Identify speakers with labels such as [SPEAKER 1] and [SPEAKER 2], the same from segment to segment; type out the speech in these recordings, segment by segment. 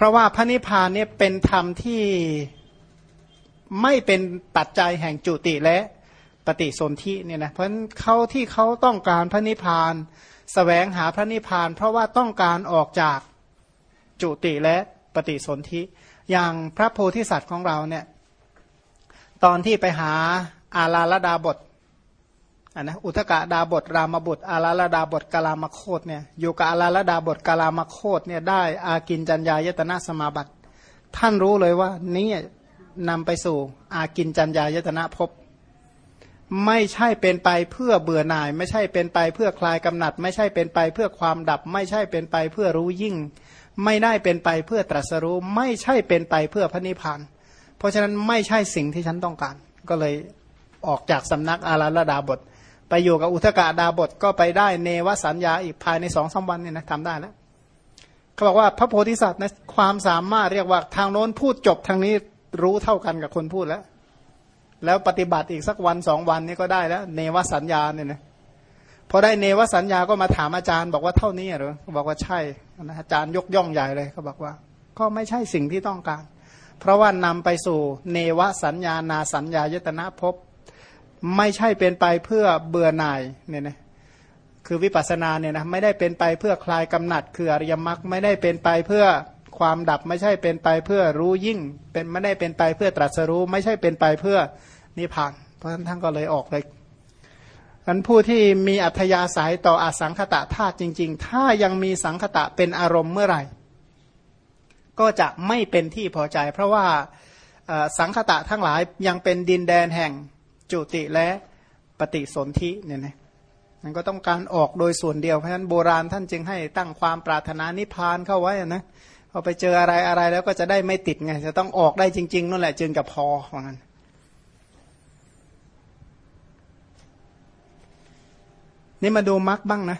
[SPEAKER 1] เพราะว่าพระนิพพานเนี่ยเป็นธรรมที่ไม่เป็นปัจจัยแห่งจุติและปฏิสนธิเนี่ยนะเพราะเขาที่เขาต้องการพระนิพพานสแสวงหาพระนิพพาน เพราะว่าต้องการออกจากจุติและปฏิสนธิ อย่างพระโพธิสัตว์ของเราเนี่ยตอนที่ไปหาอาลาลดาบท นนะอุทกะดาบทรามบุตรอาลาลดาบทกาลามโคตเนี่ยอยู่กับอาลาลดาบทกาลามโคตเนี่ยได้อากินจัญญายตนะสมาบัติ ท่านรู้เลยว่า นี้นำไปสู่อากินจัญญายตนะภพไม่ใช่เป็นไปเพื่อเบื่อหน่าย ไม่ใช่เป็นไปเพื่อคลายกำหนัด ไม่ใช่เป็นไปเพื่อความดับ ไม่ใช่เป็นไปเพื่อรู้ยิ่ง ไม่ได้เป็นไปเพื่อตรัสรู้ ไม่ใช่เป็นไปเพื่อพระนิพพาน เพราะฉะนั้นไม่ใช่สิ่งที่ฉันต้องการ ก็เลยออกจากสำนักอาราลดาบท ไปอยู่กับอุทกาดาบทก็ไปได้เนวสัญญาอีกภายในสองสาวันเนี่ยนะทำได้แล้วเขาบอกว่าพระโพธิสัตว์นะความสามารถเรียกว่าทางโน้นพูดจบทางนี้รู้เท่ากันกับคนพูดแล้ว แล้วปฏิบัติอีกสักวันสองวันนี้ก็ได้แล้ว เนวสัญญาเนี่ยนะพอได้เนวสัญญาก็มาถามอาจารย์ บอกว่าเท่านี้หรือบอกว่าใช่นะอาจารย์ยกย่องใหญ่เลยเขาบอกว่า ก็ไม่ใช่สิ่งที่ต้องการ เพราะว่านำไปสู่เนวสัญญานาสัญญายตนะภพ ไม่ใช่เป็นไปเพื่อเบื่อหน่ายเนี่ยนะคือวิปัสสนาเนี่ยนะไม่ได้เป็นไปเพื่อคลายกำหนัด คืออริยมรรคไม่ได้เป็นไปเพื่อความดับไม่ใช่เป็นไปเพื่อรู้ยิ่ง เป็นไม่ได้เป็นไปเพื่อตรัสรู้ ไม่ใช่เป็นไปเพื่อนิพพาน เพราะฉะนั้นท่านก็เลยออกเลยอันผู้ที่มีอัธยาศัยต่ออสังขตะธาตุจริง ๆ ถ้ายังมีสังขตะเป็นอารมณ์เมื่อไหร่ ก็จะไม่เป็นที่พอใจ เพราะว่าสังคตะทั้งหลายยังเป็นดินแดนแห่ง จุติและปฏิสนธิเนี่ยนะมันก็ต้องการออกโดยส่วนเดียวเพราะฉะนั้นโบราณท่านจึงให้ตั้งความปรารถนานิพพานเข้าไว้นะพอไปเจออะไรอะไรแล้วก็จะได้ไม่ติดไงจะต้องออกได้จริง ๆนั่นแหละจึงกับพอว่างั้นนี่มาดูมรรคบ้างนะ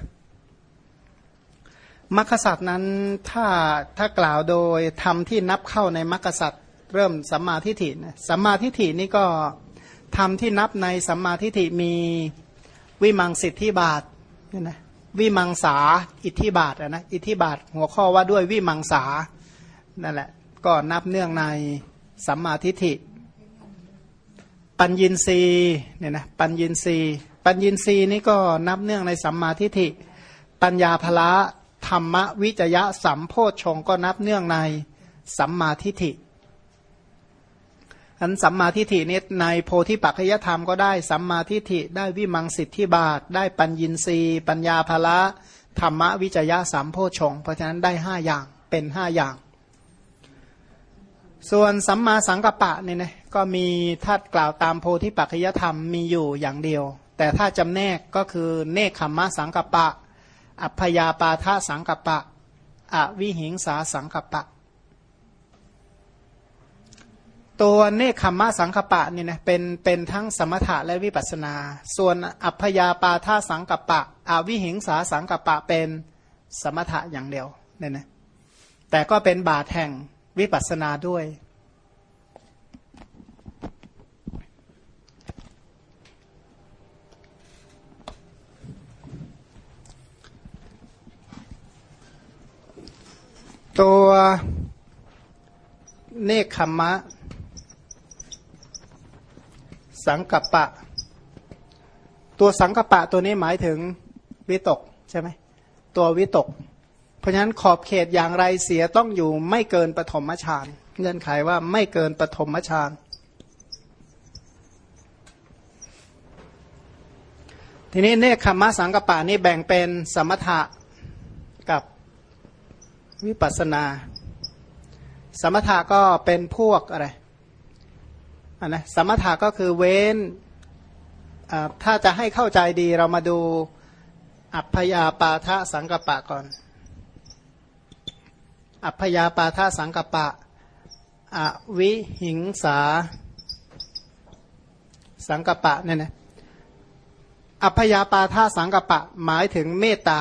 [SPEAKER 1] มรรคสัตว์นั้นถ้าถ้ากล่าวโดยธรรมที่นับเข้าในมรรคสัตว์เริ่มสัมมาทิฏฐินะสัมมาทิฏฐินี่ก็ ธรรมที่นับในสัมมาทิฏฐิมีวิมังสิทธิบาทนี่นะวิมังสาอิทธิบาทนะอิทธิบาทหัวข้อว่าด้วยวิมังสานั่นแหละก็นับเนื่องในสัมมาทิฏฐิ ปัญญินรีเนี่ยนะปัญญินรีปัญญินรีนี่ก็นับเนื่องในสัมมาทิฏฐิ ปัญญาภละธรรมวิจยะสัมโพชงก็นับเนื่องในสัมมาทิฏฐิ อันสัมมาทิฏฐินี้ในโพธิปัจจยธรรมก็ได้สัมมาทิฏฐิได้วิมังสิทธิบาท ได้ปัญญินรีปัญญาภละธรรมวิจยะสัมโพชง เพราะฉะนั้นได้ห้าอย่างเป็นห้าอย่าง ส่วนสัมมาสังกัปปะเนี่ยนะก็มีทัดกล่าวตามโพธิปัจจยธรรมมีอยู่อย่างเดียว แต่ถ้าจำแนกก็คือเนคขมมะสังกัปปะ อัพยาปาทะสังกัปปะ อวิหิงสาสังกัปปะ ตัวเนคขมะสังกปปะนี่ยนะเป็นเป็นทั้งสมถะและวิปัสนา ส่วนอัพยาปาทะสังกปะอวิหิงสาสังกปปะเป็นสมถะอย่างเดียวเนี่ยนะแต่ก็เป็นบาทแห่งวิปัสนาด้วย ตัวเนคขมะ สังกัปปะ ตัวสังกัปปะตัวนี้หมายถึงวิตกใช่ไหมตัววิตก เพราะฉะนั้นขอบเขตอย่างไรเสียต้องอยู่ไม่เกินปฐมฌานเงื่อนไขว่าไม่เกินปฐมฌานทีนี้เนคขมะสังกปะนี่แบ่งเป็นสมถะกับวิปัสนา สมถะก็เป็นพวกอะไร อันนะสมถะก็คือเว้นถ้าจะให้เข้าใจดีเรามาดูอัพยาปาทะสังกปะก่อน อัพยาปาทะสังกปะ อวิหิงสา สังกปะเนี่ยนะอัพยาปาทาสังกปะหมายถึงเมตตา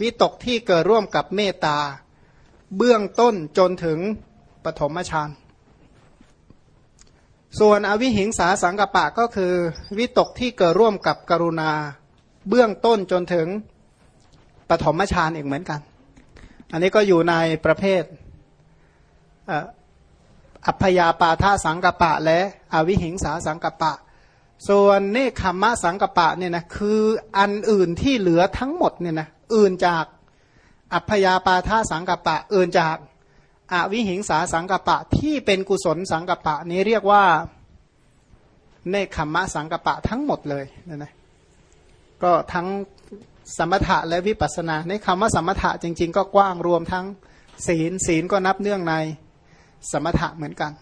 [SPEAKER 1] วิตกที่เกิดร่วมกับเมตตา เบื้องต้นจนถึงปฐมฌาน ส่วนอวิหิงสาสังกปะก็คือวิตกที่เกิดร่วมกับกรุณา เบื้องต้นจนถึงปฐมฌานอีกเหมือนกัน อันนี้ก็อยู่ในประเภทอัพยาปาทาสังกปะ และอวิหิงสาสังกปะ ส่วนเนคขมะสังกปะเนี่ยนะคืออันอื่นที่เหลือทั้งหมดเนี่ยนะอื่นจากอัพยาปาทาสังกปะ อื่นจาก อวิหิงสาสังกปะที่เป็นกุศลสังกปะนี้เรียกว่าเนคขมะสังกปะทั้งหมดเลยนะนะก็ทั้งสมถะและวิปัสนาในคำว่าสมถะจริง ๆ ก็กว้างรวมทั้งศีลศีลก็นับเนื่องในสมถะเหมือนกัน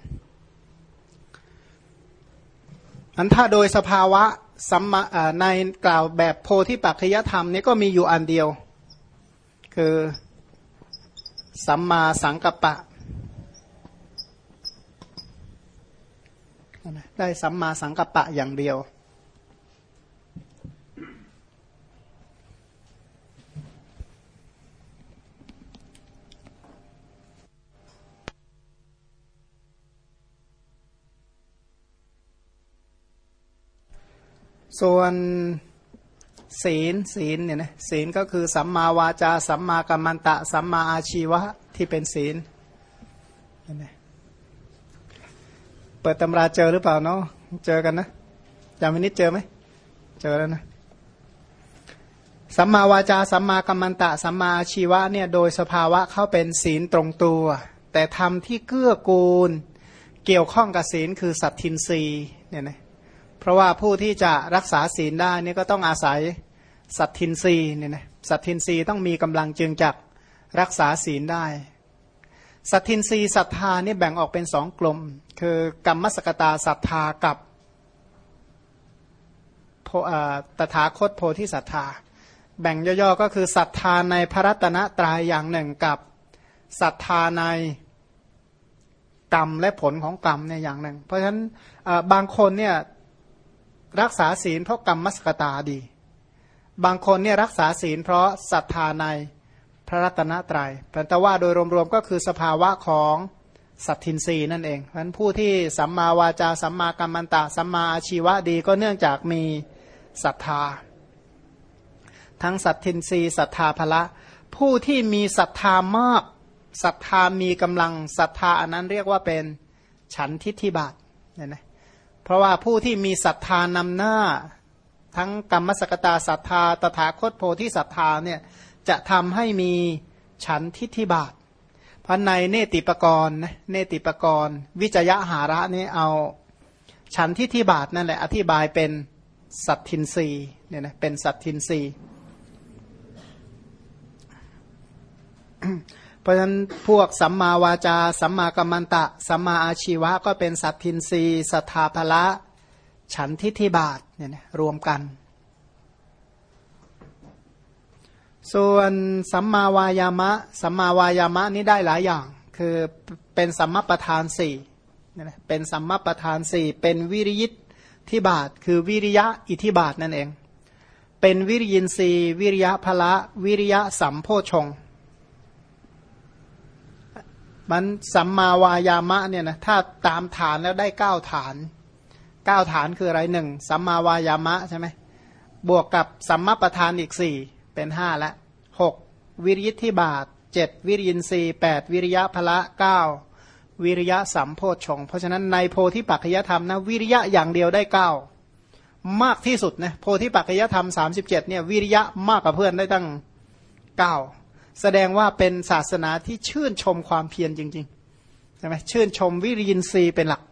[SPEAKER 1] อันถ้าโดยสภาวะสัมมาในกล่าวแบบโพธิปัจจยธรรมนี้ก็มีอยู่อันเดียว คือ สัมมาสังกัปปะ ได้สัมมาสังกัปปะอย่างเดียว ส่วน ศีลศีลเนี่ยนะศีลก็คือสัมมาวาจา สัมมากัมมันตะ สัมมาอาชีวะที่เป็นศีลเนี่ยเปิดตำราเจอหรือเปล่าเนาะเจอกันนะจำวินิจเจอไหมเจอแล้วนะสัมมาวาจา สัมมากัมมันตะ สัมมาอาชีวะเนี่ยโดยสภาวะเข้าเป็นศีลตรงตัว แต่ทำที่เกื้อกูลเกี่ยวข้องกับศีลคือสัตทินรีเนี่ยนะเพราะว่าผู้ที่จะรักษาศีลได้นี่ก็ต้องอาศัย สัตทินรีเนี่ยนะสัตทินรีต้องมีกำลังจึงจักรักษาศีลได้ สัตทินรีศรัทธานี่แบ่งออกเป็นสองกลุ่ม คือกรรมสกตาศรัทธากับตถาคตโพธิศรัทธา แบ่งย่อๆก็คือศรัทธาในพระรัตนตรายอย่างหนึ่งกับศรัทธาในกรรมและผลของกรรมเนี่ยอย่างหนึ่ง เพราะฉะนั้นบางคนเนี่ยรักษาศีลเพราะกรรมมัสกตาดี บางคนเนี่ยรักษาศีลเพราะศรัทธาในพระรัตนตรยัยแต่ว่าโดยรวมๆก็คือสภาวะของสัตทินรีนั่นเองเพราะนั้นผู้ที่สัมมาวาจาสัมมากัมมันตะสัมมาอาชีวะดีก็เนื่องจากมีศรัทธา ทั้งสัตทินรีศรัทธาภละ ผู้ที่มีศรัทธามากศรัทธามีกำลังศรัทธาอันนั้นเรียกว่าเป็นฉันทิฏฐิบาทเนี่ยนะเพราะว่าผู้ที่มีศรัทธานำหน้า ทั้งกรรมสกตาศรัทธา ตถาคตโพธิศรัทธาเนี่ยจะทำให้มีฉันทิฏฐิบาทเพราะในเนติปกรณ์เนติปกรณ์ วิจยะหาระนี่เอาฉันทิฏฐิบาทนั่นแหละอธิบายเป็นสัตทินรีเนี่ยนะเป็นสัตทินรีเพราะฉะนั้นพวกสัมมาวาจา สัมมากัมมันตะ สัมมาอาชีวะ ก็เป็นสัตทินรีสัทธาภละ ฉันทิฏฐิบาทเนี่ยนะรวมกัน ส่วนสัมมาวายามะ สัมมาวายามะนี้ได้หลายอย่าง คือเป็นสัมมาประธานสี่เนี่ยนะเป็นสัมมาประธานสี่เป็นวิริยิตทิบาท คือวิริยะอิทิบาทนั่นเอง เป็นวิริยินรีวิริยะพละวิริยะสัมโพชงมันสัมมาวายามะเนี่ยนะถ้าตามฐานแล้วได้เก้าฐาน เก้าฐานคืออะไรหนึ่งสัมมาวายามะใช่ไหมบวกกับสัมมาประธานอีกสี่เป็นห้าละหกวิริยทิบาทเจ็ดวิริยินทรีแปดวิริยะพละเก้าวิริยะสัมโพชง เพราะฉะนั้นในโพธิปัจจยธรรมนะวิริยะอย่างเดียวได้เก้ามากที่สุดนะโพธิปัจจยธรรมสามสิบเจ็ดเนี่ยวิริยะมากกว่าเพื่อนได้ตั้งเก้าแสดงว่าเป็นศาสนาที่ชื่นชมความเพียรจริงๆใช่ไหมชื่นชมวิริยินทรีย์เป็นหลัก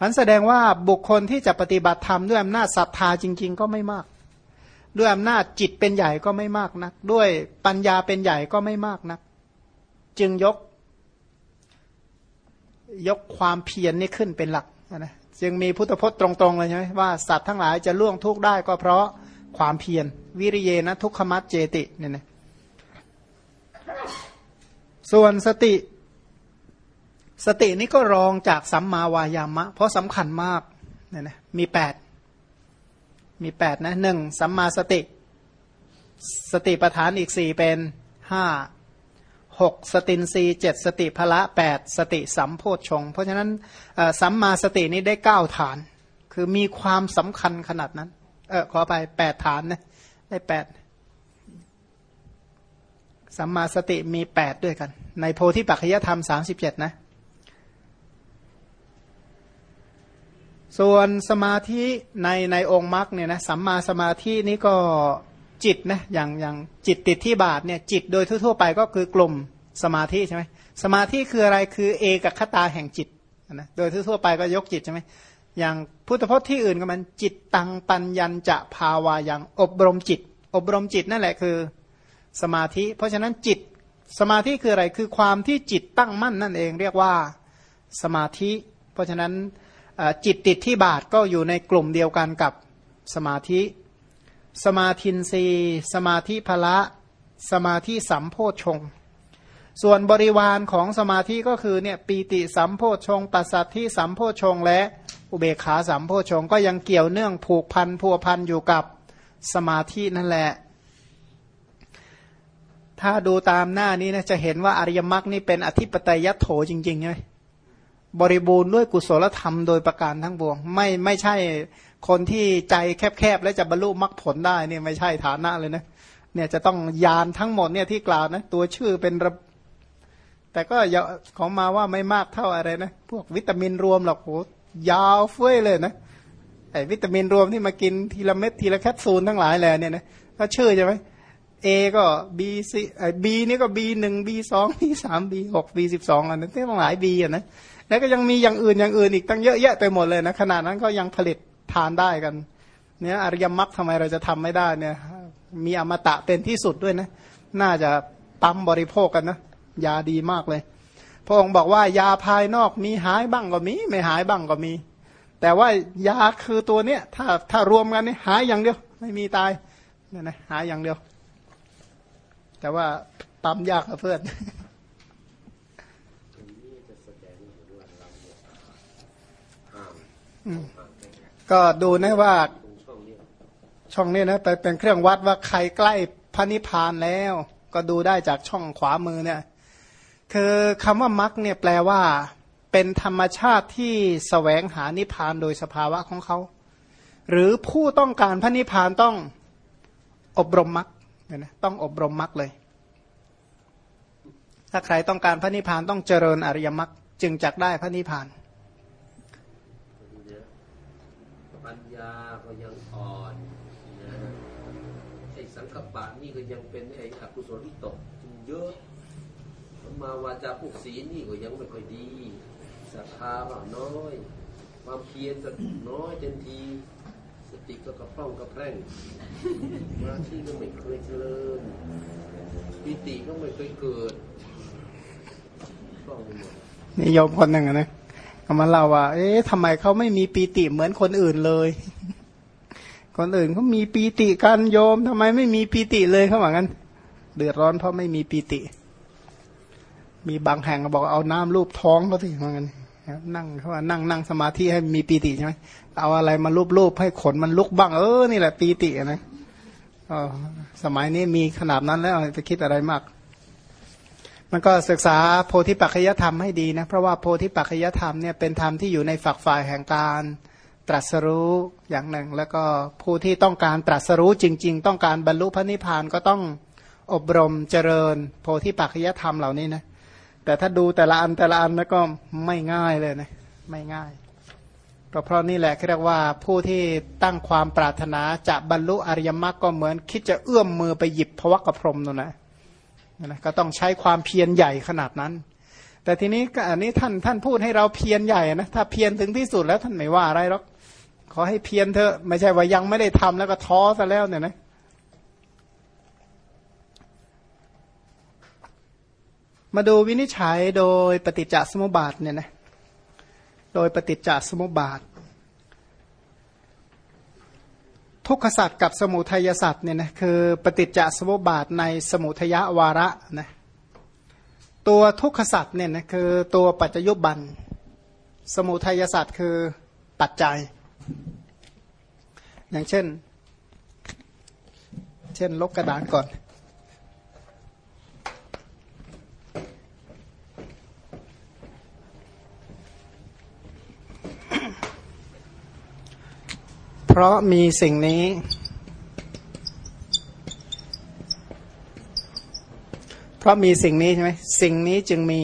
[SPEAKER 1] มันแสดงว่าบุคคลที่จะปฏิบัติธรรมด้วยอำนาจศรัทธาจริง ๆ ก็ไม่มาก ด้วยอำนาจจิตเป็นใหญ่ก็ไม่มากนัก ด้วยปัญญาเป็นใหญ่ก็ไม่มากนัก จึงยก ยกความเพียรนี่ขึ้นเป็นหลักนะจึงมีพุทธพจน์ตรงๆเลยใช่ไหมว่าสัตว์ทั้งหลายจะล่วงทุกข์ได้ก็เพราะความเพียรวิริเยนะทุกขมัตเจติเนี่ยนะส่วนสติ สตินี้ก็รองจากสัมมาวายามะ เพราะสำคัญมากเนี่ยนะมีแปดมีแปดนะหนึ่งสัมมาสติ สติประธานอีกสี่เป็นห้าหกสตินรีเจ็ดสติพละแปดสติสัมโพชงเพราะฉะนั้นสัมมาสตินี้ได้เก้าฐาน คือมีความสำคัญขนาดนั้น เออขอไปแปดฐานนะได้แปดสัมมาสติมีแปดด้วยกัน ในโพธิปัจจยธรรมสามสิบเจ็ดนะ ส่วนสมาธิในในองค์มรรคเนี่ยนะสัมมาสมาธินี้ก็จิตนะอย่างอย่างจิตติดที่บาทเนี่ยจิตโดยทั่วๆไปก็คือกลุ่มสมาธิใช่ไหมสมาธิคืออะไรคือเอกคตาแห่งจิตนะโดยทั่วๆไปก็ยกจิตใช่ไหมอย่างพุทธพจน์ที่อื่นก็มันจิตตังปัญญัญจะภาวายังอบรมจิต อบรมจิตนั่นแหละคือสมาธิ เพราะฉะนั้นจิตสมาธิคืออะไรคือความที่จิตตั้งมั่นนั่นเองเรียกว่าสมาธิ เพราะฉะนั้น จิตติดที่บาทก็อยู่ในกลุ่มเดียวกันกับสมาธิ สมาธินรีสมาธิพละ สมาธิสัมโพชง ส่วนบริวารของสมาธิก็คือเนี่ยปีติสัมโพชงปัสสัทธิสัมโพชง และอุเบขาสัมโพชงก็ยังเกี่ยวเนื่องผูกพันพัวพันอยู่กับสมาธินั่นแหละ ถ้าดูตามหน้านี้นะจะเห็นว่าอริยมรรคนี่เป็นอธิปไตยโถจริงๆใช่ไหม บริบูรณ์ด้วยกุศลธรรมโดยประการทั้งปวง ไม่ไม่ใช่คนที่ใจแคบๆ แล้วจะบรรลุมรรคผลได้เนี่ยไม่ใช่ฐานะเลยนะเนี่ยจะต้องยานทั้งหมดเนี่ยที่กล่าวนะตัวชื่อเป็นระแต่ก็ยาของมาว่าไม่มากเท่าอะไรนะ พวกวิตามินรวมหรอกโหยาวเฟ้ยเลยนะไอ้วิตามินรวมที่มากินทีละเม็ดทีละแคปซูลทั้งหลายแหละเนี่ยนะก็ชื่อใช่ไหมเอก็บีซีไอ้บีนี่ก็บีหนึ่งบีสองบีสามบีหกบีสิบสองอันนั้นทั้งหลายบีอะนะ แล้วก็ยังมีอย่างอื่นอย่างอื่นอีกตั้งเยอะแยะไปหมดเลยนะขนาดนั้นก็ยังผลิตทานได้กันเนี่ยอริยมรรคทำไมเราจะทำไม่ได้เนี่ยมีอมตะเป็นที่สุดด้วยนะน่าจะปั๊มบริโภคกันนะยาดีมากเลย พระองค์บอกว่ายาภายนอกมีหายบ้างก็มี ไม่หายบ้างก็มี แต่ว่ายาคือตัวเนี้ยถ้าถ้ารวมกันนี่หายอย่างเดียว ไม่มีตายเนี่ยนะหายอย่างเดียว แต่ว่าปั๊มยากเพื่อน ก็ดูนะว่า ช่องนี้นะไปเป็นเครื่องวัดว่าใครใกล้พระนิพพานแล้ว ก็ดูได้จากช่องขวามือเนี่ย คือคำว่ามักเนี่ยแปลว่า เป็นธรรมชาติที่สแสวงหานิพพานโดยสภาวะของเขา หรือผู้ต้องการพระนิพพานต้องอบรมมักเนี่ยนะต้องอบรมมักเลย ถ้าใครต้องการพระนิพพานต้องเจริญอริยมรรคจึงจักได้พระนิพพาน
[SPEAKER 2] ปัญญาก็ยังอ่อนนะไอ้สังกปะนี่ก็ยังเป็นไอ้อกุ ศลที่ตกจึงเยอะมาวาจาพวกศีลนี่ก็ยังไม่ค่อยดีศรัทธาบ้าน้อย ความเพียรก็น้อยเต็มที สติก็กระพร่องกระแพร่งมาที่ก็ไม่เคยเจริญปิติก็ไม่เคยเกิด
[SPEAKER 1] นี่ยมคนหนึ่งนะเขามาเล่าว่า เอ๊ะทำไมเขาไม่มีปีติเหมือนคนอื่นเลย คนอื่นเขามีปีติกันโยมทำไมไม่มีปีติเลยเขาบอกงั้น เดือดร้อนเพราะไม่มีปีติ มีบางแห่งบอกเอาน้ำรูปท้องเขาสิเหมือนกันนั่งเขาว่านั่งนั่งสมาธิให้มีปีติใช่ไหมเอาอะไรมารูปรูปให้ขนมันลุกบ้างเออนี่แหละปีตินะอ๋อสมัยนี้มีขนาดนั้นแล้วไปคิดอะไรมาก มันก็ศึกษาโพธิปัจจยธรรมให้ดีนะ เพราะว่าโพธิปัจจยธรรมเนี่ยเป็นธรรมที่อยู่ในฝักฝ่ายแห่งการตรัสรู้อย่างหนึ่ง แล้วก็ผู้ที่ต้องการตรัสรู้จริง ๆ ต้องการบรรลุพระนิพพานก็ต้อง อบรมเจริญ โพธิปัจจยธรรมเหล่านี้นะแต่ถ้าดูแต่ละอันแต่ละอันแล้วก็ไม่ง่ายเลยนะไม่ง่ายก็เพราะนี่แหละเรียกว่าผู้ที่ตั้งความปรารถนาจะบรรลุอริยมรรคก็เหมือน คิดจะเอื้อมมือไปหยิบพระวกพรมนั่นนะนะก็ต้องใช้ความเพียรใหญ่ขนาดนั้น แต่ทีนี้อันนี้ท่านท่านพูดให้เราเพียรใหญ่นะถ้าเพียรถึงที่สุดแล้วท่านไม่ว่าอะไรหรอกขอให้เพียรเถอะไม่ใช่ว่ายังไม่ได้ทำแล้วก็ท้อซะแล้วเนี่ยนะ มาดูวินิจฉัยโดยปฏิจจสมุปบาทเนี่ยนะโดยปฏิจจสมุปบาท ทุกขสัตว์กับสมุทัยสัตว์เนี่ยนะคือปฏิจจสมุปบาทในสมุทยวาระนะตัวทุกขสัตว์เนี่ยนะคือตัวปัจจยุบัน สมุทัยสัตว์คือปัจจัย อย่างเช่น เช่นลบกระดานก่อน เพราะมีสิ่งนี้ เพราะมีสิ่งนี้ใช่ไหมสิ่งนี้จึงมี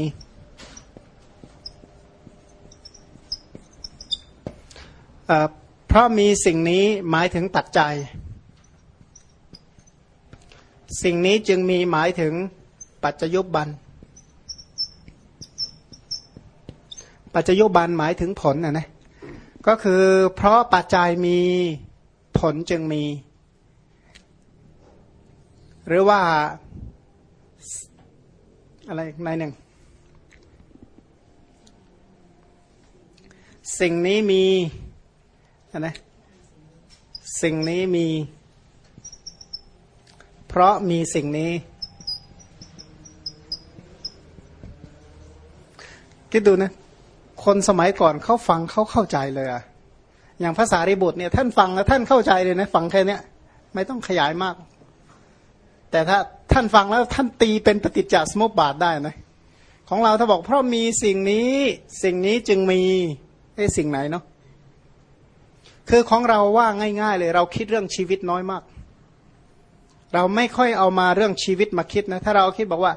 [SPEAKER 1] เอ่อเพราะมีสิ่งนี้หมายถึงปัจจัย สิ่งนี้จึงมีหมายถึงปัจจยุบัน ปัจจยุบันหมายถึงผลนะนะ ก็คือเพราะปัจจัยมีผลจึงมี หรือว่าอะไรในหนึ่ง สิ่งนี้มีนะสิ่งนี้มี เพราะมีสิ่งนี้ คิดดูนะ คนสมัยก่อนเขาฟังเขาเข้าใจเลยอะอย่างภาษาริบุตรเนี่ยท่านฟังแล้วท่านเข้าใจเลยนะฟังแค่เนี้ยไม่ต้องขยายมาก แต่ถ้าท่านฟังแล้วท่านตีเป็นปฏิจจสมุปบาทได้นะของเราถ้าบอกเพราะมีสิ่งนี้สิ่งนี้จึงมีไอ้สิ่งไหนเนาะคือของเราว่าง่าย ๆ เลย เราคิดเรื่องชีวิตน้อยมาก เราไม่ค่อยเอามาเรื่องชีวิตมาคิดนะถ้าเราคิดบอกว่า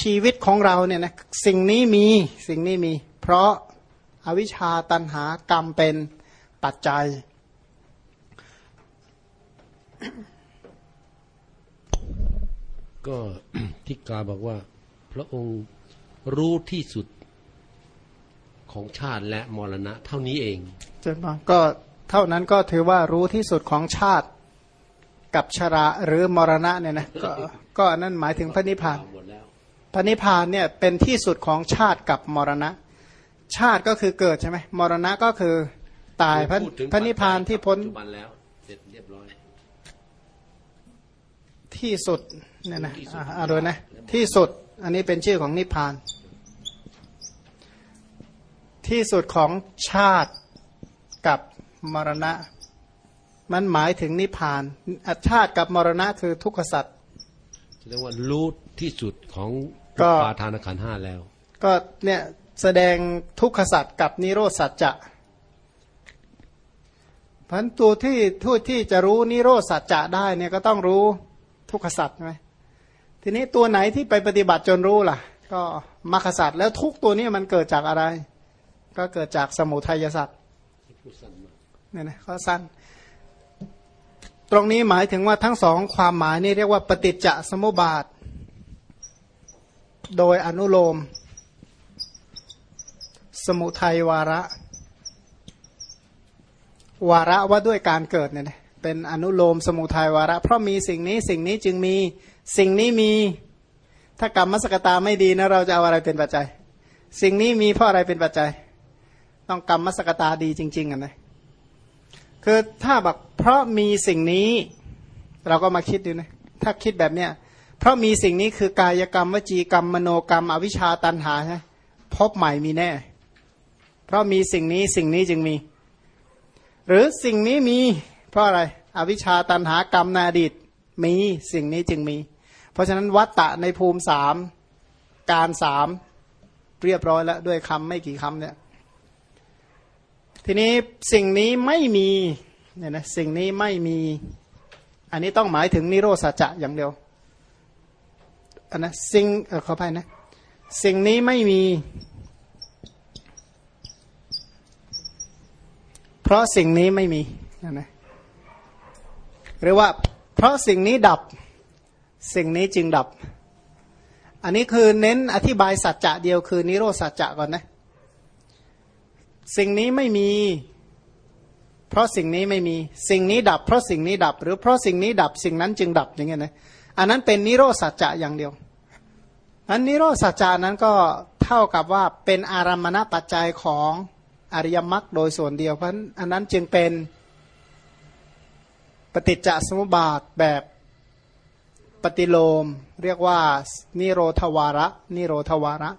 [SPEAKER 1] ชีวิตของเราเนี่ยนะสิ่งนี้มีสิ่งนี้มี เพราะอาวิชชาตันหากรรมเป็นปัจจัย
[SPEAKER 2] ก็ที่กาบอกว่า พระองค์รู้ที่สุดของชาติและมรณะ เท่านี้เอง
[SPEAKER 1] เจนก็เท่านั้นก็ถือว่ารู้ที่สุดของชาติกับชราหรือมรณะเนี่ยนะก็ก็นั่นหมายถึงพระนิพพาน
[SPEAKER 2] หมดแล้ว
[SPEAKER 1] พระนิพพานเนี่ยเป็นที่สุดของชาติกับมรณะ ชาติก็คือเกิดใช่ไหมมรณะก็คือตายพระ
[SPEAKER 2] พูดถึง
[SPEAKER 1] พระนิพพานที่พ้น
[SPEAKER 2] ปัจจุบันแล้วเสร็จเรียบร้อย
[SPEAKER 1] ที่สุดเนี่ยนะ
[SPEAKER 2] ที่สุด
[SPEAKER 1] อะอะดูนะที่สุดอันนี้เป็นชื่อของนิพพาน ที่สุดของชาติกับมรณะ มันหมายถึงนิพพานอะชาติกับมรณะคือทุกขสัตว์
[SPEAKER 2] แสดงว่ารู้ที่สุดของ
[SPEAKER 1] ก็
[SPEAKER 2] ปาทานขันธ์ห้าแล้ว
[SPEAKER 1] ก็เนี่ยแสดงทุกขสัตว์กับนิโรธสัจจะพันตัวที่ทูตที่จะรู้นิโรธสัจจะได้เนี่ยก็ต้องรู้ทุกขสัตว์ใช่ไหมทีนี้ตัวไหนที่ไปปฏิบัติจนรู้ล่ะ ก็มรรคสัตว์แล้วทุกตัวนี้มันเกิดจากอะไร ก็เกิดจากสมุทัยสัตว์เนี่ยนะก็สั้น ตรงนี้หมายถึงว่าทั้งสองความหมายนี่เรียกว่าปฏิจจสมุปบาท โดยอนุโลม สมุทัยวาระ วาระว่าด้วยการเกิดเนี่ยเป็นอนุโลมสมุทัยวาระ เพราะมีสิ่งนี้สิ่งนี้จึงมีสิ่งนี้มี ถ้ากรรมมสกตาไม่ดีนะเราจะเอาอะไรเป็นปัจจัย สิ่งนี้มีเพราะอะไรเป็นปัจจัย ต้องกรรมมสกตาดีจริง ๆอะนะคือถ้าแบบเพราะมีสิ่งนี้ เราก็มาคิดดูนะถ้าคิดแบบเนี้ย เพราะมีสิ่งนี้คือกายกรรมวจีกรรมมโนกรรม อวิชชาตันหาใช่พบใหม่มีแน่ เพราะมีสิ่งนี้สิ่งนี้จึงมี หรือสิ่งนี้มี เพราะอะไร อวิชชาตันหากรรมนาดีตมีสิ่งนี้จึงมี เพราะฉะนั้นวัตตะในภูมิสามการสามเรียบร้อยแล้วด้วยคำไม่กี่คำเนี่ยทีนี้สิ่งนี้ไม่มีเนี่ยนะสิ่งนี้ไม่มี อันนี้ต้องหมายถึงนิโรธสัจจะอย่างเดียว อันนะสิ่งออขออภัยนะ สิ่งนี้ไม่มี เพราะสิ่งนี้ไม่มีนะนะหรือว่า เพราะสิ่งนี้ดับ สิ่งนี้จึงดับ อันนี้คือเน้นอธิบายสัจจะเดียวคือนิโรธสัจจะก่อนนะ สิ่งนี้ไม่มี เพราะสิ่งนี้ไม่มี สิ่งนี้ดับ เพราะสิ่งนี้ดับ หรือเพราะสิ่งนี้ดับ สิ่งนั้นจึงดับอย่างเงี้ยนะอันนั้นเป็นนิโรธสัจจะอย่างเดียว อันนิโรธสัจจานั้นก็เท่ากับว่าเป็นอารมณปัจจัยของอริยมรรคโดยส่วนเดียวเพราะอันนั้นจึงเป็นปฏิจจสมุปบาทแบบปฏิโลม เรียกว่า นิโรธวาระ นิโรธวาระ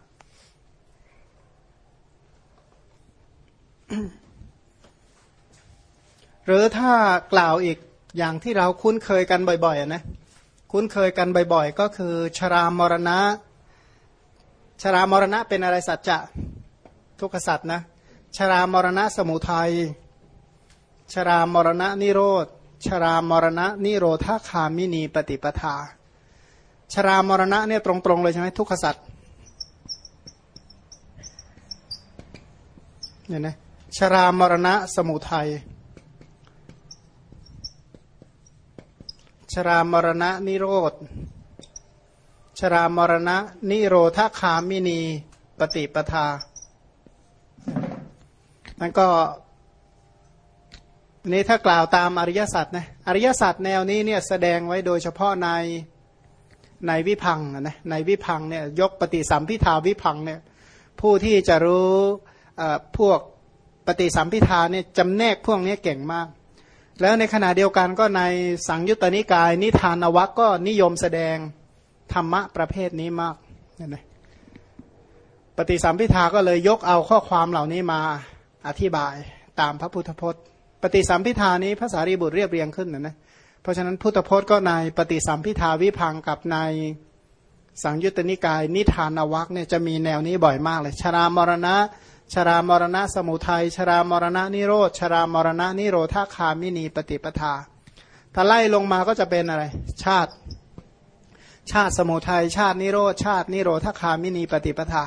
[SPEAKER 1] หรือถ้ากล่าวอีกอย่างที่เราคุ้นเคยกันบ่อยๆนะ คุ้นเคยกันบ่อยๆ ก็คือ ชรามรณะ ชรามรณะเป็นอะไรสัจจะทุกขสัจนะชรามรณะสมุทัยชรามรณะนิโรธชรามรณะนิโรธาคามินีปฏิปทา ชรามรณะเนี่ยตรงๆเลยใช่ไหมทุกขสัจเนี่ยนะชรามรณะสมุทัยชรามรณะนิโรธ ชรามรณะ นิโรธคามินี ปฏิปทานั่นก็นี้ถ้ากล่าวตามอริยสัจนะอริยสัจแนวนี้เนี่ยแสดงไว้โดยเฉพาะในในวิพังนะในวิพังเนี่ยยกปฏิสัมพิทาวิพังเนี่ยผู้ที่จะรู้พวกปฏิสัมพิทาเนี่ยจำแนกพวกนี้เก่งมาก แล้วในขณะเดียวกันก็ในสังยุตตนิกาย นิทานวักก็นิยมแสดง ธรรมะประเภทนี้มากเนี่ยนะปฏิสัมพิทาก็เลยยกเอาข้อความเหล่านี้มาอธิบายตามพระพุทธพจน์ ปฏิสัมพิทานี้ภาษารีบุตรเรียบเรียงขึ้นนะนะเพราะฉะนั้นพุทธพจน์ก็ในปฏิสัมพิทาวิพังกับในสังยุตตนิกาย นิทานวักเนี่ยจะมีแนวนี้บ่อยมากเลย ชรามรณะ ชรามรณะสมุทัย ชรามรณะนิโรธ ชรามรณะนิโรธาคามินีปฏิปทา ถ้าไล่ลงมาก็จะเป็นอะไร ชาติ ชาติสมุทัยชาตินิโรธชาตินิโรธาคามินีปฏิปทา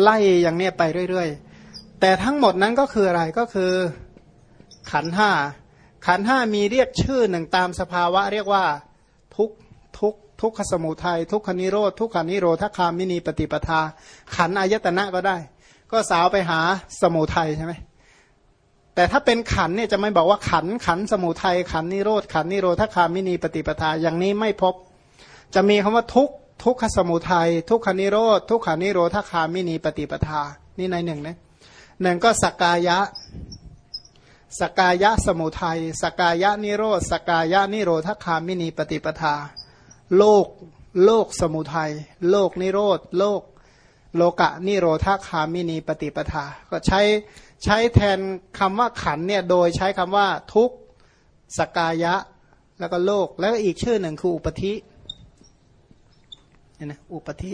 [SPEAKER 1] ไล่อย่างเนี้ยไปเรื่อยๆ แต่ทั้งหมดนั้นก็คืออะไรก็คือขันห้าขันห้ามีเรียกชื่อหนึ่งตามสภาวะเรียกว่าทุกข์ทุกข์ทุกขสมุทัยทุกขนิโรธทุกขานิโรธคามินีปฏิปทา ขันธ์อายตนะก็ได้ ก็สาวไปหาสมุทัยใช่ไหมแต่ถ้าเป็นขันธ์เนี่ยจะไม่บอกว่าขันธ์ขันธสมุทัยขันธนิโรธขันธนิโรธคามินีปฏิปทาอย่างนี้ไม่พบ จะมีคำว่าทุกข์ทุกขสมุทัยทุกขานิโรธทุกขานิโรธคามินีปฏิปทา นี่ในหนึ่งนะหนึ่งก็สักกายะสกายะสมุทัยสกายะนิโรธสกายะนิโรธคามินีปฏิปทา โลกโลกสมุทัยโลกนิโรธโลกโลกะนิโรธคามินีปฏิปทา ก็ใช้ใช้แทนคำว่าขันเนี่ยโดยใช้คำว่าทุกสกายะ แล้วก็โลกแล้วอีกชื่อหนึ่งคืออุปธิ เนี่ยนะอุปธิ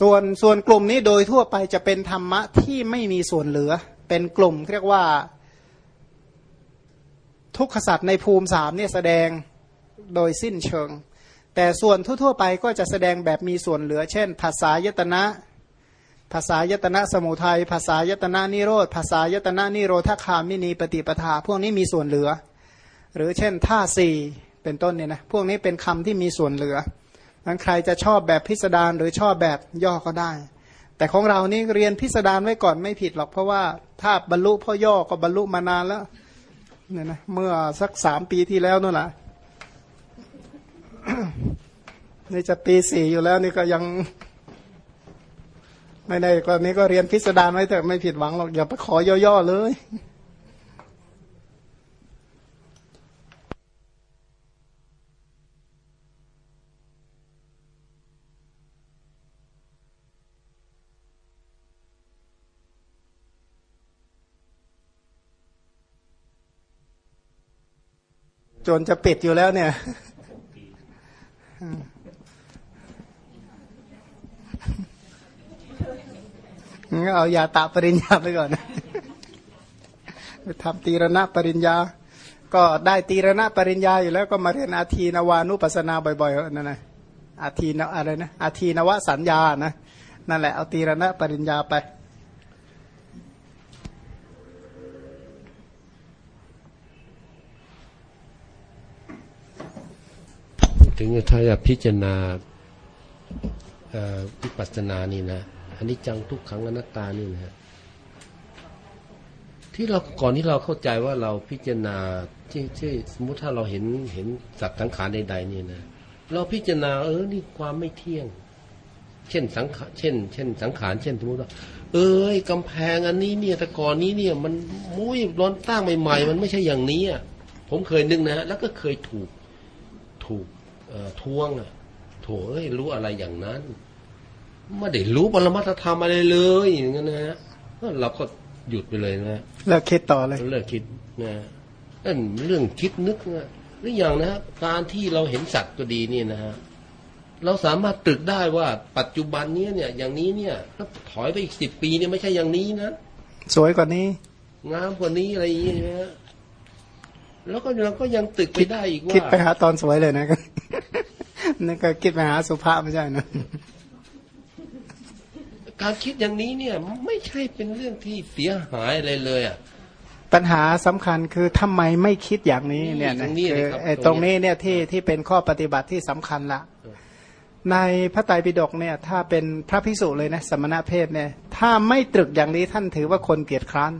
[SPEAKER 1] ส่วนส่วนกลุ่มนี้โดยทั่วไปจะเป็นธรรมะที่ไม่มีส่วนเหลือ เป็นกลุ่มเรียกว่าทุกขสัตว์ในภูมิสามเนี่ยแสดงโดยสิ้นเชิง แต่ส่วนทั่วๆไปก็จะแสดงแบบมีส่วนเหลือ เช่น ภาษายตนะ ภาษายตนะสมุทัย ภาษายตนะนิโรธ ภาษายตนะนิโรธคามินีปฏิปทา พวกนี้มีส่วนเหลือ หรือเช่นท่าสี่เป็นต้นเนี่ยนะ พวกนี้เป็นคำที่มีส่วนเหลือ นั้นใครจะชอบแบบพิสดารหรือชอบแบบย่อก็ได้ แต่ของเรานี่เรียนพิสดารไว้ก่อนไม่ผิดหรอก เพราะว่าถ้าบรรลุพ่อย่อก็บรรลุมานานแล้วเนี่ยนะเมื่อสักสามปีที่แล้วนั่นแหละนี่จะปีสี่อยู่แล้วนี่ก็ยังไม่ได้กรณีก็เรียนพิสดารไว้แต่ไม่ผิดหวังหรอกอย่าไปขอย่อๆเลย จนจะปิดอยู่แล้วเนี่ยงั้นเอายาตาปริญญาไปก่อนไปทำตีรณะปริญญา ก็ได้ตีรณะปริญญาอยู่แล้วก็มาเรียนอาทีนวานุปัสนาบ่อยๆนั่นนะอาทีนอะไรนะอาทีนวสัญญานะนั่นแหละเอาตีรณะปริญญาไป
[SPEAKER 2] ถึงถ้าจะพิจารณาวิปัสสนานี่นะอันนี้จังทุกขังอนัตตานี่นะที่เราก่อนที่เราเข้าใจว่าเราพิจารณาที่ที่สมมติถ้าเราเห็นเห็นสัตว์สังขารใดๆนี่นะเราพิจารณา เออนี่ความไม่เที่ยง เช่นสังขารเช่น เช่น สังขารเช่นสมมติว่าเอ้ยกำแพงอันนี้เนี่ยแต่ก่อนนี้เนี่ย มันมุ้ยร้อนตั้งใหม่ ๆ มันไม่ใช่อย่างนี้อะผมเคยนึกนะแล้วก็เคยถูกถูก ท้วงอะโถเอ้ยรู้อะไรอย่างนั้นไม่ได้รู้ปรมัตธรรมอะไรเลยอย่างนั้นนะเราก็หยุดไปเลยนะ
[SPEAKER 1] เลิกคิดต่อเลย
[SPEAKER 2] เลิกคิดนะนั่นเรื่องคิดนึกนะหรืออย่างนะการที่เราเห็นสัตว์ก็ดีนี่นะฮะเราสามารถตึกได้ว่าปัจจุบันนี้เนี่ย อย่างนี้เนี่ยถ้าถอยไปอีกสิบปีเนี่ยไม่ใช่อย่างนี้นะ
[SPEAKER 1] สวยกว่านี้
[SPEAKER 2] งามกว่านี้อะไรอย่างเงี้ย แล้วก็เราก็ยังตึกไปได้อีกว่า
[SPEAKER 1] คิดไปหาตอนสวยเลยนะก็นั่นก็คิดไปหาสุภาพไม่ใช่นะ
[SPEAKER 2] การคิดอย่างนี้เนี่ยไม่ใช่เป็นเรื่องที่เสียหายอะไรเลยอะ
[SPEAKER 1] ปัญหาสำคัญคือทำไมไม่คิดอย่างนี้เนี่ย
[SPEAKER 2] ตร
[SPEAKER 1] นะ
[SPEAKER 2] งนี้เลย
[SPEAKER 1] คือ
[SPEAKER 2] ครับ
[SPEAKER 1] ไอ้
[SPEAKER 2] ต
[SPEAKER 1] ต
[SPEAKER 2] ร
[SPEAKER 1] รงง
[SPEAKER 2] นี้
[SPEAKER 1] นี้เนี่ยที่ที่เป็นข้อปฏิบัติที่สำคัญละ
[SPEAKER 2] เออ
[SPEAKER 1] ในพระไตรปิฎกเนี่ยถ้าเป็นพระพิสุเลยนะสมณเพศเนี่ยถ้าไม่ตรึกอย่างนี้ท่านถือว่าคนเกียจคร้าน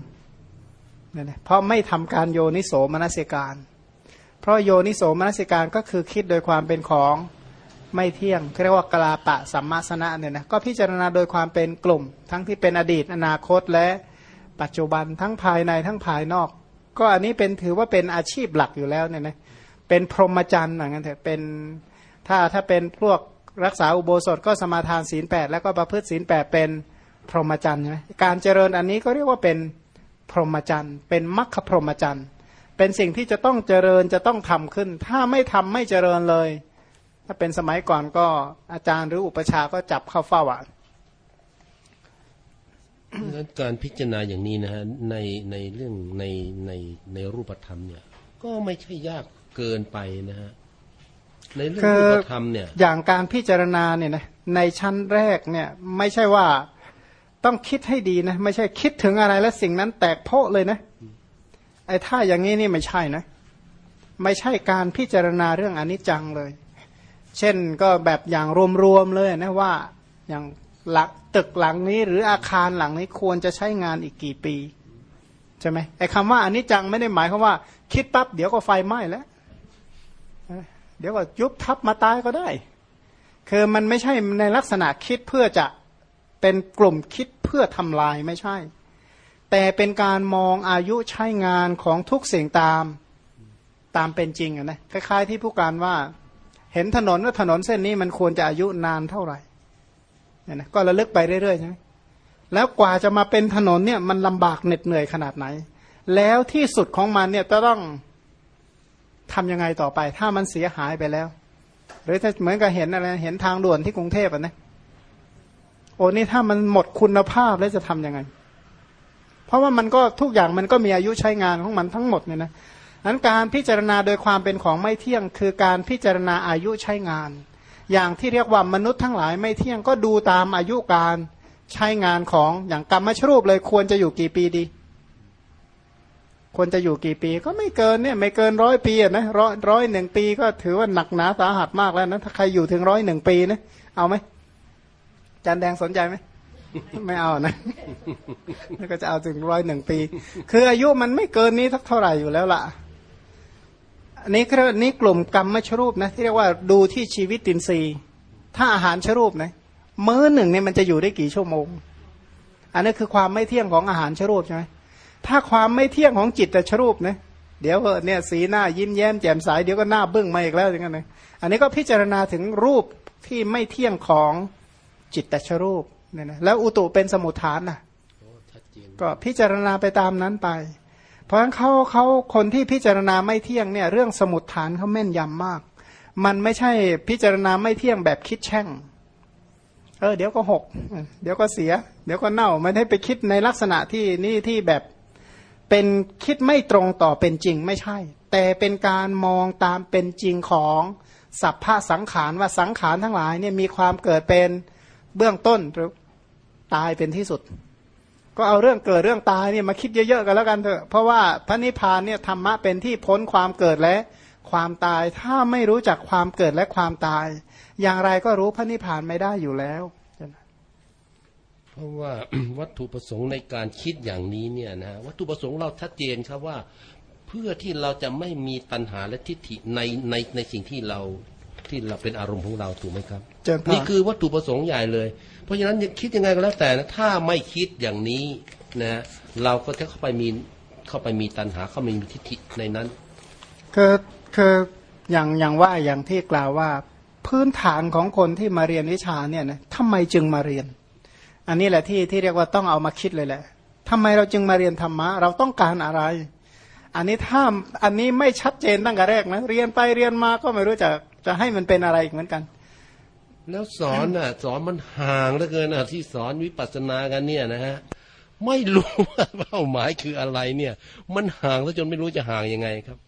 [SPEAKER 1] เนี่ยนะเพราะไม่ทำการโยนิโสมนสิการ เพราะโยนิโสมนสิการก็คือคิดโดยความเป็นของไม่เที่ยงเรียกว่ากลาปะสัมมาสนะเนี่ยนะก็พิจารณาโดยความเป็นกลุ่ม ทั้งที่เป็นอดีตอนาคตและปัจจุบันทั้งภายในทั้งภายนอก ก็อันนี้เป็นถือว่าเป็นอาชีพหลักอยู่แล้วเนี่ยนะเป็นพรหมจรรย์อย่างนั้นเถอะเป็นถ้าถ้าเป็นพวกรักษาอุโบสถก็สมาทานศีลแปดแล้วก็ประพฤติศีลแปดเป็นพรหมจรรย์ใช่ไหมการเจริญอันนี้ก็เรียกว่าเป็น พรหมจรรย์เป็นมรรคพรหมจรรย์เป็นสิ่งที่จะต้องเจริญจะต้องทำขึ้น ถ้าไม่ทำไม่เจริญเลย ถ้าเป็นสมัยก่อนก็อาจารย์หรืออุปชฌาย์ก็จับเข้าเฝ้าอะ
[SPEAKER 2] งั้นการพิจารณาอย่างนี้นะฮะในในเรื่องในในในรูปธรรมเนี่ย ก็ไม่ใช่ยากเกินไปนะฮะในเรื่อง
[SPEAKER 1] คือ
[SPEAKER 2] รูปธรรมเนี่ย
[SPEAKER 1] อย่างการพิจารณาเนี่ยนะในชั้นแรกเนี่ย ไม่ใช่ว่า ต้องคิดให้ดีนะ ไม่ใช่คิดถึงอะไรแล้วสิ่งนั้นแตกโพะเลยนะ ไอ้ถ้าอย่างนี้นี่ไม่ใช่นะ ไม่ใช่การพิจารณาเรื่องอนิจจังเลย เช่นก็แบบอย่างรวมๆเลยนะว่าอย่างหลักตึกหลังนี้ หรืออาคารหลังนี้ควรจะใช้งานอีกกี่ปีใช่ไหมไอ้คำว่าอนิจจังไม่ได้หมายความว่า คิดปั๊บเดี๋ยวก็ไฟไหม้แล้วเดี๋ยวก็ยุบทับมาตายก็ได้ คือมันไม่ใช่ในลักษณะคิดเพื่อจะ เป็นกลุ่มคิดเพื่อทำลายไม่ใช่ แต่เป็นการมองอายุใช้งานของทุกสิ่งตามตามเป็นจริงอะนะคล้ายๆที่ผู้การว่า เห็นถนนว่าถนนเส้นนี้มันควรจะอายุนานเท่าไหร่เนี่ยนะก็ระลึกไปเรื่อยๆใช่ไหมแล้วกว่าจะมาเป็นถนนเนี่ยมันลำบากเหน็ดเหนื่อยขนาดไหน แล้วที่สุดของมันเนี่ยจะต้องทำยังไงต่อไป ถ้ามันเสียหายไปแล้ว หรือถ้าเหมือนกับเห็นอะไรเห็นทางด่วนที่กรุงเทพอะนะ โอ้นี่ถ้ามันหมดคุณภาพแล้วจะทํำยังไง เพราะว่ามันก็ทุกอย่างมันก็มีอายุใช้งานของมันทั้งหมดเนี่ยนะนั้นการพิจารณาโดยความเป็นของไม่เที่ยง คือการพิจารณาอายุใช้งาน อย่างที่เรียกว่ามนุษย์ทั้งหลายไม่เที่ยงก็ดูตามอายุการใช้งานของอย่างกรรมชรูปเลยควรจะอยู่กี่ปีดี ควรจะอยู่กี่ปีก็ไม่เกินเนี่ยไม่เกินร้อยปีอะนะร้อยร้อยหนึ่งปีก็ถือว่าหนักหนาสาหัสมากแล้วนะถ้าใครอยู่ถึงร้อยหนึ่งปีนะเอาไหม จานแดงสนใจไหมไม่เอานะแล้วก็จะเอาถึงร้อยหนึ่งปี คืออายุมันไม่เกินนี้สักเท่าไหร่อยู่แล้วล่ะอันนี้คือนี่กลุ่มกรรมชรูปนะที่เรียกว่าดูที่ชีวิตตินรีถ้าอาหารชรูปนะมื้อหนึ่งเนี่ยมันจะอยู่ได้กี่ชั่วโมง อันนี้คือความไม่เที่ยงของอาหารชรูปใช่ไหมถ้าความไม่เที่ยงของจิตแต่ชรูปนะเดี๋ยวเนี่ยสีหน้ายิ้มแย้มแจ่มใสเดี๋ยวก็หน้าบึ้งมาอีกแล้วอย่างนั้นนะอันนี้ก็พิจารณาถึงรูปที่ไม่เที่ยงของ จิตแต่ชรูปเนี่ยนะแล้วอุตุเป็นสมุทฐานนะ
[SPEAKER 2] โอ้ชัดเจน
[SPEAKER 1] ก็พิจารณาไปตามนั้นไป เพราะฉะนั้นเขาเขาคนที่พิจารณาไม่เที่ยงเนี่ยเรื่องสมุทฐานเขาแม่นยำมาก มันไม่ใช่พิจารณาไม่เที่ยงแบบคิดแช่ง เออเดี๋ยวก็หกเดี๋ยวก็เสีย เดี๋ยวก็เน่าไม่ได้ไปคิดในลักษณะที่นี่ที่แบบเป็นคิดไม่ตรงต่อเป็นจริงไม่ใช่ แต่เป็นการมองตามเป็นจริงของสัพพะสังขารว่าสังขารทั้งหลายเนี่ยมีความเกิดเป็น เบื้องต้นหรือตายเป็นที่สุด ก็เอาเรื่องเกิดเรื่องตายเนี่ยมาคิดเยอะๆกันแล้วกันเถอะเพราะว่าพระนิพพานเนี่ยธรรมะเป็นที่พ้นความเกิดและความตาย ถ้าไม่รู้จักความเกิดและความตาย อย่างไรก็รู้พระนิพพานไม่ได้อยู่แล้ว
[SPEAKER 2] เพราะว่าวัตถุประสงค์ในการคิดอย่างนี้เนี่ยนะวัตถุประสงค์เราชัดเจนครับว่า เพื่อที่เราจะไม่มีตัณหาและทิฏฐิในในในสิ่งที่เรา ที่เราเป็นอารมณ์ของเราถูกไหมครับ
[SPEAKER 1] เจริญพร
[SPEAKER 2] นี่คือวัตถุประสงค์ใหญ่เลย เพราะฉะนั้นคิดยังไงก็แล้วแต่นะถ้าไม่คิดอย่างนี้นะเราก็จะเข้าไปมีเข้าไปมีตัณหาเข้าไปมีทิฏฐิในนั้น
[SPEAKER 1] คือคืออย่างอย่างว่าอย่างที่กล่าวว่าพื้นฐานของคนที่มาเรียนวิชาเนี่ยนะทำไมจึงมาเรียน อันนี้แหละที่ที่เรียกว่าต้องเอามาคิดเลยแหละทำไมเราจึงมาเรียนธรรมะ เราต้องการอะไร อันนี้ถ้าอันนี้ไม่ชัดเจนตั้งแต่แรกนะเรียนไปเรียนมาก็ไม่รู้จะ จะให้มันเป็นอะไรอีกเหมือนกัน
[SPEAKER 2] แล้วสอนอะ สอนมันห่างเหลือเกินอะที่สอนวิปัสสนากันเนี่ยนะฮะไม่รู้ว่าเป้าหมายคืออะไรเนี่ย มันห่างซะจนไม่รู้จะห่างยังไงครับ